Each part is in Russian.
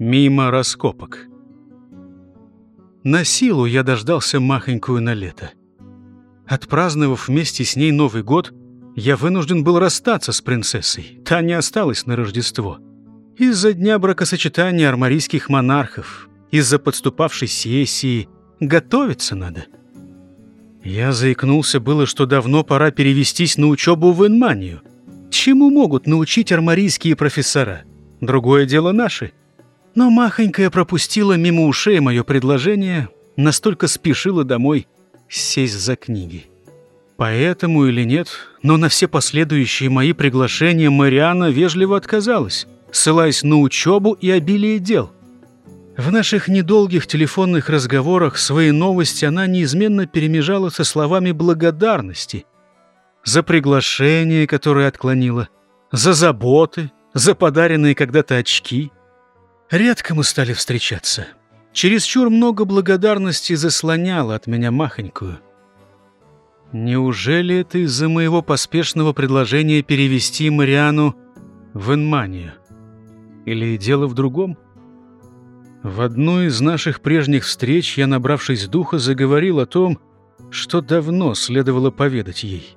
Мимо раскопок. На силу я дождался махонькую на лето. Отпраздновав вместе с ней Новый год, я вынужден был расстаться с принцессой. Та не осталась на Рождество. Из-за дня бракосочетания армарийских монархов, из-за подступавшей сессии. Готовиться надо. Я заикнулся было, что давно пора перевестись на учебу в Инманию. Чему могут научить армарийские профессора? Другое дело наши. Но махонькая пропустила мимо ушей мое предложение, настолько спешила домой сесть за книги. Поэтому или нет, но на все последующие мои приглашения Мариана вежливо отказалась ссылаясь на учебу и обилие дел. В наших недолгих телефонных разговорах свои новости она неизменно перемежала со словами благодарности. За приглашение, которое отклонила, за заботы, за подаренные когда-то очки. Редко мы стали встречаться. Чересчур много благодарности заслоняло от меня махонькую. Неужели это из-за моего поспешного предложения перевести Мариану в Инманию? Или дело в другом? В одну из наших прежних встреч я, набравшись духа, заговорил о том, что давно следовало поведать ей.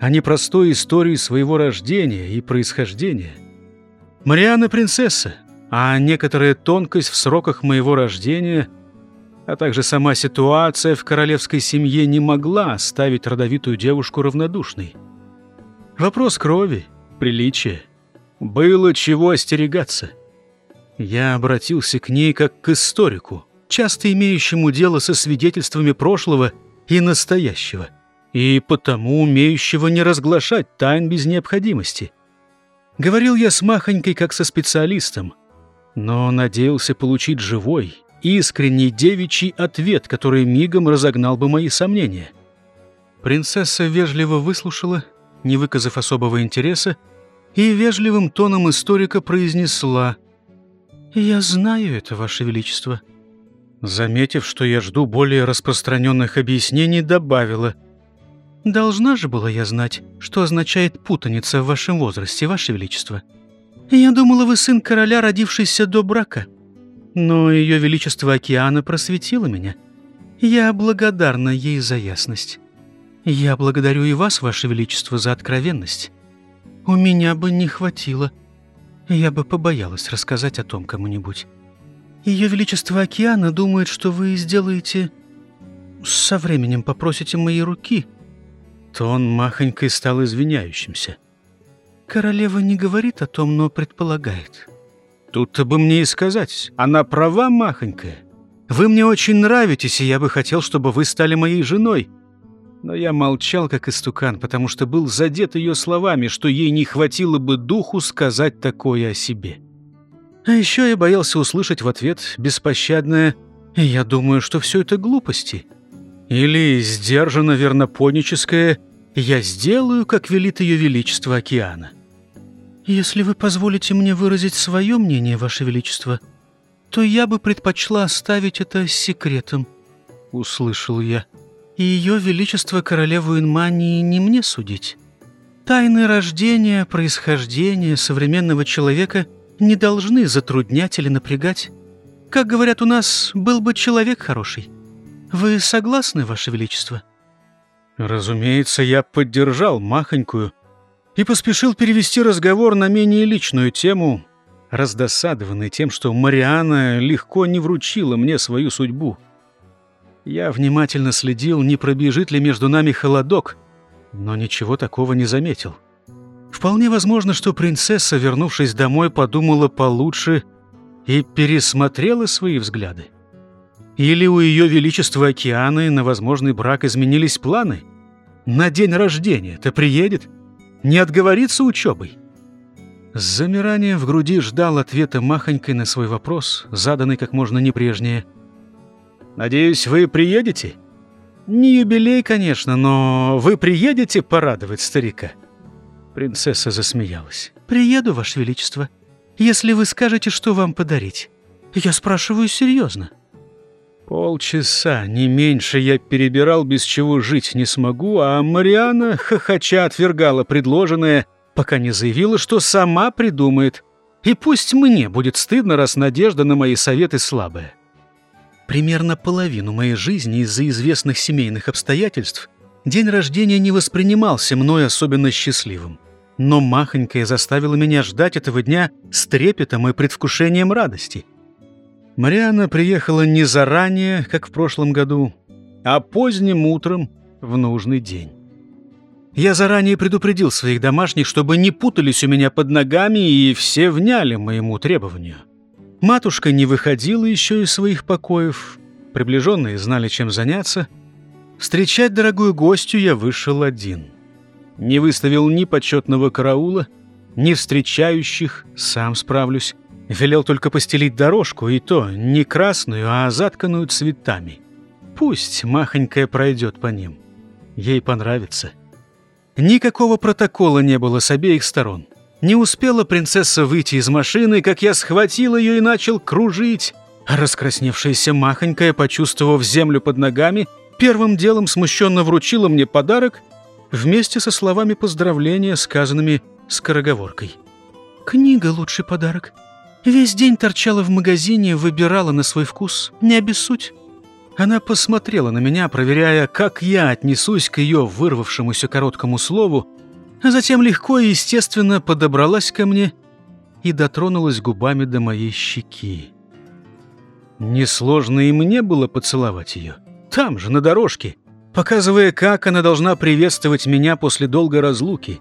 О непростой истории своего рождения и происхождения. Мариана принцесса, а некоторая тонкость в сроках моего рождения, а также сама ситуация в королевской семье не могла оставить родовитую девушку равнодушной. Вопрос крови, приличия — было чего остерегаться. Я обратился к ней как к историку, часто имеющему дело со свидетельствами прошлого и настоящего, и потому умеющего не разглашать тайн без необходимости. Говорил я с Махонькой как со специалистом, но надеялся получить живой, искренний девичий ответ, который мигом разогнал бы мои сомнения. Принцесса вежливо выслушала, не выказав особого интереса, и вежливым тоном историка произнесла «Я знаю это, Ваше Величество». Заметив, что я жду более распространенных объяснений, добавила «Должна же была я знать, что означает путаница в вашем возрасте, Ваше Величество. Я думала, вы сын короля, родившийся до брака. Но Ее Величество Океана просветило меня. Я благодарна ей за ясность. Я благодарю и вас, Ваше Величество, за откровенность. У меня бы не хватило. Я бы побоялась рассказать о том кому-нибудь. Ее Величество Океана думает, что вы сделаете... Со временем попросите моей руки. Тон махонькой стал извиняющимся. Королева не говорит о том, но предполагает. Тут-то бы мне и сказать. Она права, махонькая. Вы мне очень нравитесь, и я бы хотел, чтобы вы стали моей женой. Но я молчал, как истукан, потому что был задет ее словами, что ей не хватило бы духу сказать такое о себе. А еще я боялся услышать в ответ беспощадное «Я думаю, что все это глупости». Или сдержанно вернопоническое «Я сделаю, как велит ее величество океана». «Если вы позволите мне выразить свое мнение, ваше величество, то я бы предпочла оставить это секретом», — услышал я и ее величество королеву Инмании не мне судить. Тайны рождения, происхождения современного человека не должны затруднять или напрягать. Как говорят у нас, был бы человек хороший. Вы согласны, ваше величество?» Разумеется, я поддержал махонькую и поспешил перевести разговор на менее личную тему, раздосадованный тем, что Мариана легко не вручила мне свою судьбу. Я внимательно следил, не пробежит ли между нами холодок, но ничего такого не заметил. Вполне возможно, что принцесса, вернувшись домой, подумала получше и пересмотрела свои взгляды. Или у ее величества океаны на возможный брак изменились планы? На день рождения-то приедет? Не отговорится учебой? С замиранием в груди ждал ответа махонькой на свой вопрос, заданный как можно непрежнее – Надеюсь, вы приедете? Не юбилей, конечно, но вы приедете порадовать старика?» Принцесса засмеялась. «Приеду, Ваше Величество, если вы скажете, что вам подарить. Я спрашиваю серьезно». Полчаса, не меньше, я перебирал, без чего жить не смогу, а Мариана, хохоча, отвергала предложенное, пока не заявила, что сама придумает, И пусть мне будет стыдно, раз надежда на мои советы слабая. Примерно половину моей жизни из-за известных семейных обстоятельств день рождения не воспринимался мной особенно счастливым. Но махонькая заставила меня ждать этого дня с трепетом и предвкушением радости. Мариана приехала не заранее, как в прошлом году, а поздним утром в нужный день. Я заранее предупредил своих домашних, чтобы не путались у меня под ногами и все вняли моему требованию. Матушка не выходила еще из своих покоев, приближенные знали, чем заняться. Встречать дорогую гостью я вышел один. Не выставил ни почетного караула, ни встречающих, сам справлюсь. Велел только постелить дорожку, и то не красную, а затканную цветами. Пусть махонькая пройдет по ним. Ей понравится. Никакого протокола не было с обеих сторон. Не успела принцесса выйти из машины, как я схватил ее и начал кружить. Раскрасневшаяся махонькая, почувствовав землю под ногами, первым делом смущенно вручила мне подарок вместе со словами поздравления, сказанными скороговоркой. «Книга — лучший подарок. Весь день торчала в магазине, выбирала на свой вкус. Не обессудь». Она посмотрела на меня, проверяя, как я отнесусь к ее вырвавшемуся короткому слову, а затем легко и естественно подобралась ко мне и дотронулась губами до моей щеки. Несложно и мне было поцеловать ее. Там же, на дорожке, показывая, как она должна приветствовать меня после долгой разлуки.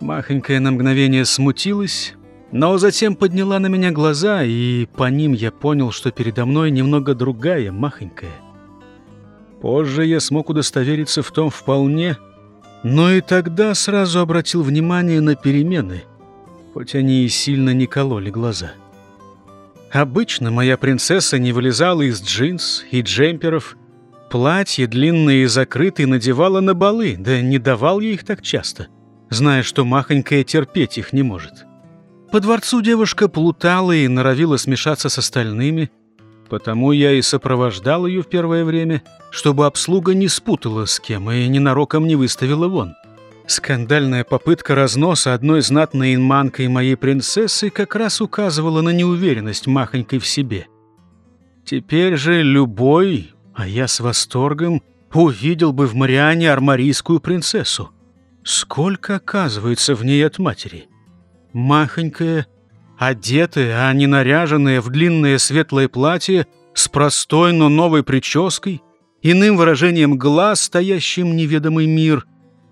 Махонькая на мгновение смутилась, но затем подняла на меня глаза, и по ним я понял, что передо мной немного другая, махонькая. Позже я смог удостовериться в том вполне, но и тогда сразу обратил внимание на перемены, хоть они и сильно не кололи глаза. Обычно моя принцесса не вылезала из джинс и джемперов, платье длинные и закрытые надевала на балы, да не давал ей их так часто, зная, что махонькая терпеть их не может. По дворцу девушка плутала и норовила смешаться с остальными, Потому я и сопровождал ее в первое время, чтобы обслуга не спутала с кем и ненароком не выставила вон. Скандальная попытка разноса одной знатной инманкой моей принцессы как раз указывала на неуверенность махонькой в себе. Теперь же любой, а я с восторгом, увидел бы в Мариане армарийскую принцессу. Сколько, оказывается, в ней от матери. Махонькая — одетые, а не наряженные в длинное светлое платье с простой, но новой прической, иным выражением глаз, стоящим неведомый мир,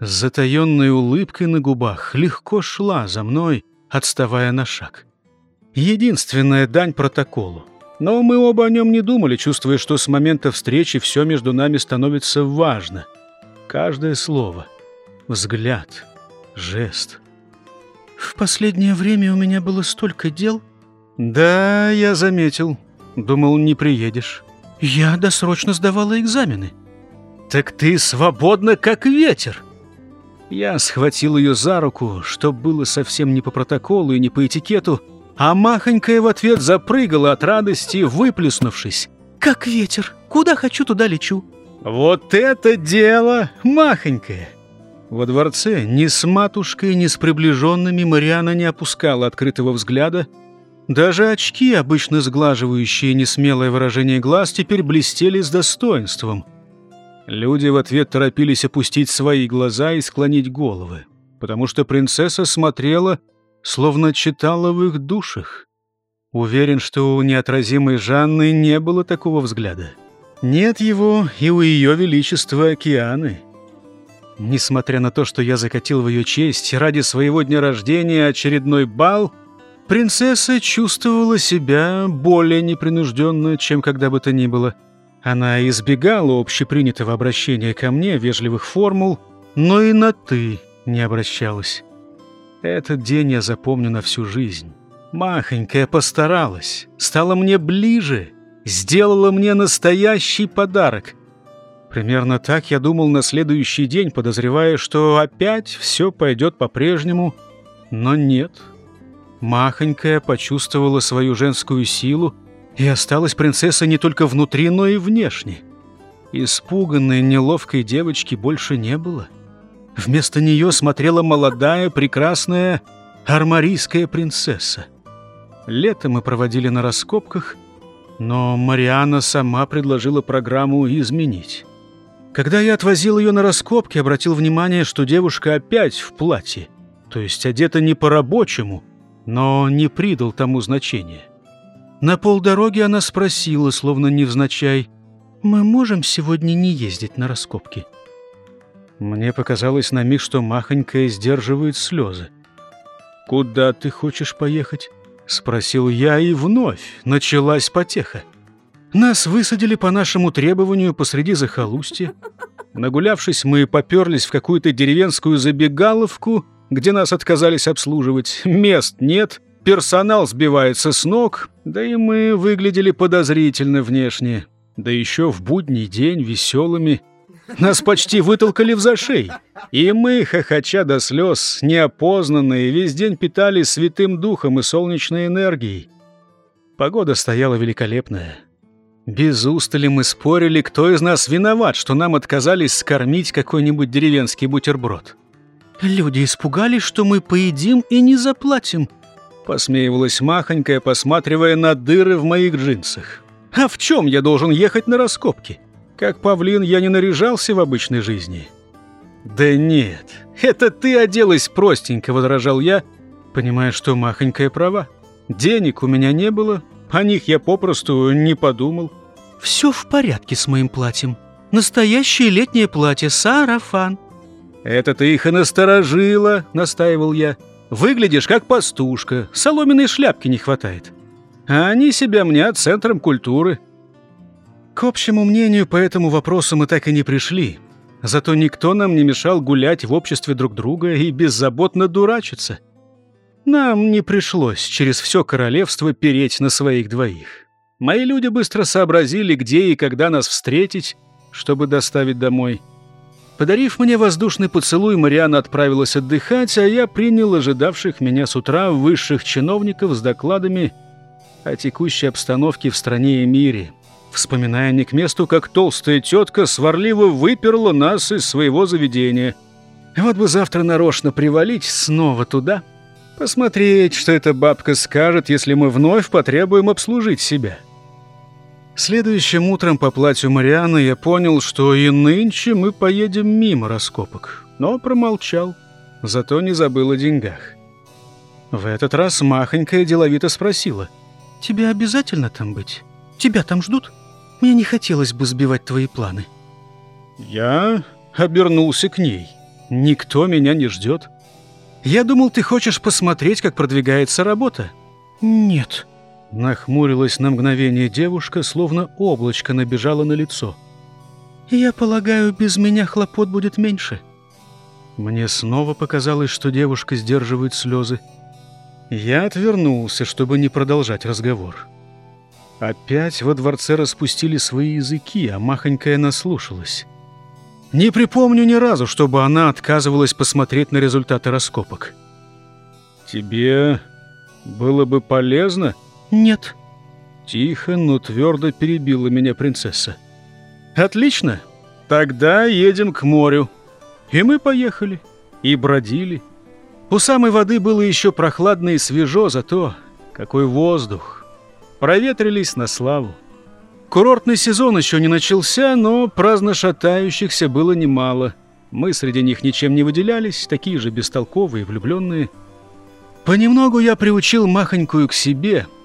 с затаенной улыбкой на губах, легко шла за мной, отставая на шаг. Единственная дань протоколу. Но мы оба о нем не думали, чувствуя, что с момента встречи все между нами становится важно. Каждое слово, взгляд, жест — в последнее время у меня было столько дел. Да, я заметил. Думал, не приедешь. Я досрочно сдавала экзамены. Так ты свободна, как ветер. Я схватил ее за руку, что было совсем не по протоколу и не по этикету, а махонькая в ответ запрыгала от радости, выплеснувшись. «Как ветер! Куда хочу, туда лечу!» «Вот это дело, махонькая!» Во дворце ни с матушкой, ни с приближенными Мариана не опускала открытого взгляда. Даже очки, обычно сглаживающие несмелое выражение глаз, теперь блестели с достоинством. Люди в ответ торопились опустить свои глаза и склонить головы, потому что принцесса смотрела, словно читала в их душах. Уверен, что у неотразимой Жанны не было такого взгляда. Нет его и у ее величества океаны. Несмотря на то, что я закатил в ее честь ради своего дня рождения очередной бал, принцесса чувствовала себя более непринужденно, чем когда бы то ни было. Она избегала общепринятого обращения ко мне, вежливых формул, но и на «ты» не обращалась. Этот день я запомню на всю жизнь. Махонькая постаралась, стала мне ближе, сделала мне настоящий подарок — Примерно так я думал на следующий день, подозревая, что опять все пойдет по-прежнему. Но нет. Махонькая почувствовала свою женскую силу, и осталась принцесса не только внутри, но и внешне. Испуганной, неловкой девочки больше не было. Вместо нее смотрела молодая, прекрасная армарийская принцесса — Лето мы проводили на раскопках, но Мариана сама предложила программу изменить. Когда я отвозил ее на раскопки, обратил внимание, что девушка опять в платье, то есть одета не по-рабочему, но не придал тому значения. На полдороги она спросила, словно невзначай, «Мы можем сегодня не ездить на раскопки?» Мне показалось на миг, что махонькая сдерживает слезы. «Куда ты хочешь поехать?» — спросил я, и вновь началась потеха. Нас высадили по нашему требованию посреди захолустья. Нагулявшись, мы поперлись в какую-то деревенскую забегаловку, где нас отказались обслуживать. Мест нет, персонал сбивается с ног, да и мы выглядели подозрительно внешне. Да еще в будний день веселыми. Нас почти вытолкали в зашей. И мы, хохоча до слез, неопознанные, весь день питали святым духом и солнечной энергией. Погода стояла великолепная. Без устали мы спорили, кто из нас виноват, что нам отказались скормить какой-нибудь деревенский бутерброд. «Люди испугались, что мы поедим и не заплатим», — посмеивалась махонькая, посматривая на дыры в моих джинсах. «А в чем я должен ехать на раскопки? Как павлин я не наряжался в обычной жизни». «Да нет, это ты оделась простенько», — возражал я, понимая, что махонькая права. «Денег у меня не было, о них я попросту не подумал». «Все в порядке с моим платьем. Настоящее летнее платье, сарафан». «Это ты их и насторожила», — настаивал я. «Выглядишь как пастушка, соломенной шляпки не хватает. А они себя мнят центром культуры». К общему мнению по этому вопросу мы так и не пришли. Зато никто нам не мешал гулять в обществе друг друга и беззаботно дурачиться. Нам не пришлось через все королевство переть на своих двоих. Мои люди быстро сообразили, где и когда нас встретить, чтобы доставить домой. Подарив мне воздушный поцелуй, Мариана отправилась отдыхать, а я принял ожидавших меня с утра высших чиновников с докладами о текущей обстановке в стране и мире, вспоминая не к месту, как толстая тетка сварливо выперла нас из своего заведения. Вот бы завтра нарочно привалить снова туда, посмотреть, что эта бабка скажет, если мы вновь потребуем обслужить себя». Следующим утром по платью Марианы я понял, что и нынче мы поедем мимо раскопок, но промолчал, зато не забыл о деньгах. В этот раз махонькая деловито спросила. «Тебе обязательно там быть? Тебя там ждут? Мне не хотелось бы сбивать твои планы». Я обернулся к ней. «Никто меня не ждет. Я думал, ты хочешь посмотреть, как продвигается работа». «Нет», Нахмурилась на мгновение девушка, словно облачко набежало на лицо. «Я полагаю, без меня хлопот будет меньше». Мне снова показалось, что девушка сдерживает слезы. Я отвернулся, чтобы не продолжать разговор. Опять во дворце распустили свои языки, а махонькая наслушалась. Не припомню ни разу, чтобы она отказывалась посмотреть на результаты раскопок. «Тебе было бы полезно?» «Нет». Тихо, но твердо перебила меня принцесса. «Отлично. Тогда едем к морю». И мы поехали. И бродили. У самой воды было еще прохладно и свежо, зато какой воздух. Проветрились на славу. Курортный сезон еще не начался, но праздно шатающихся было немало. Мы среди них ничем не выделялись, такие же бестолковые, влюбленные. Понемногу я приучил махонькую к себе —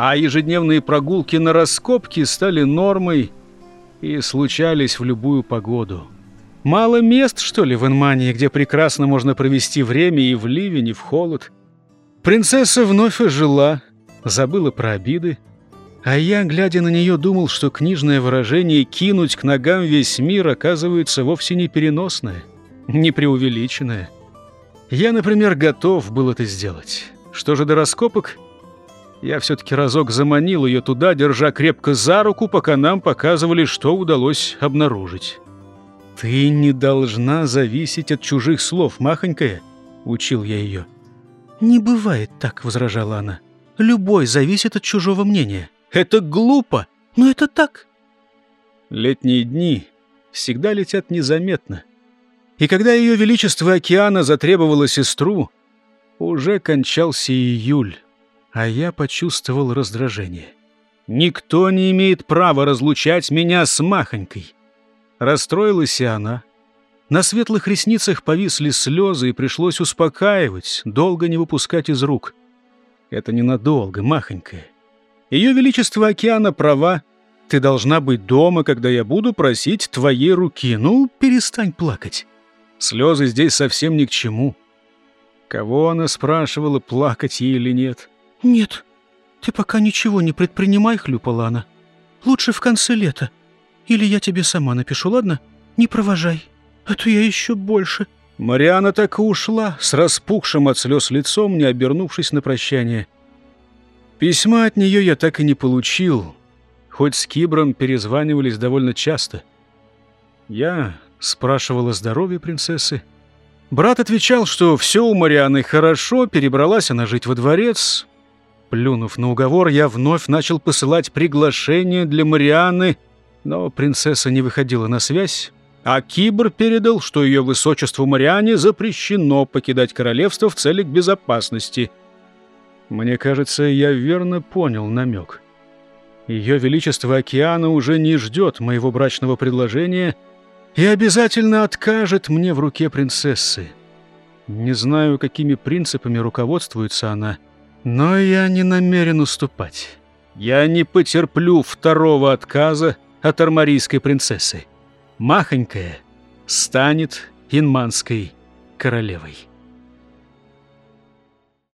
а ежедневные прогулки на раскопки стали нормой и случались в любую погоду. Мало мест, что ли, в Инмании, где прекрасно можно провести время и в ливень, и в холод. Принцесса вновь ожила, забыла про обиды, а я, глядя на нее, думал, что книжное выражение «кинуть к ногам весь мир» оказывается вовсе не переносное, не преувеличенное. Я, например, готов был это сделать. Что же до раскопок — я все-таки разок заманил ее туда, держа крепко за руку, пока нам показывали, что удалось обнаружить. «Ты не должна зависеть от чужих слов, махонькая», — учил я ее. «Не бывает так», — возражала она. «Любой зависит от чужого мнения. Это глупо, но это так». Летние дни всегда летят незаметно. И когда Ее Величество океана затребовало сестру, уже кончался июль а я почувствовал раздражение. Никто не имеет права разлучать меня с Махонькой. Расстроилась и она. На светлых ресницах повисли слезы, и пришлось успокаивать, долго не выпускать из рук. Это ненадолго, Махонькая. Ее Величество Океана права. Ты должна быть дома, когда я буду просить твоей руки. Ну, перестань плакать. Слезы здесь совсем ни к чему. Кого она спрашивала, плакать ей или нет? «Нет, ты пока ничего не предпринимай», — хлюпала она. «Лучше в конце лета. Или я тебе сама напишу, ладно? Не провожай, а то я еще больше». Мариана так и ушла, с распухшим от слез лицом, не обернувшись на прощание. Письма от нее я так и не получил, хоть с Кибром перезванивались довольно часто. Я спрашивал о здоровье принцессы. Брат отвечал, что все у Марианы хорошо, перебралась она жить во дворец. Плюнув на уговор, я вновь начал посылать приглашение для Марианы, но принцесса не выходила на связь, а Кибр передал, что ее высочеству Мариане запрещено покидать королевство в целях безопасности. Мне кажется, я верно понял намек. Ее Величество Океана уже не ждет моего брачного предложения — и обязательно откажет мне в руке принцессы. Не знаю, какими принципами руководствуется она, но я не намерен уступать. Я не потерплю второго отказа от армарийской принцессы. Махонькая станет инманской королевой.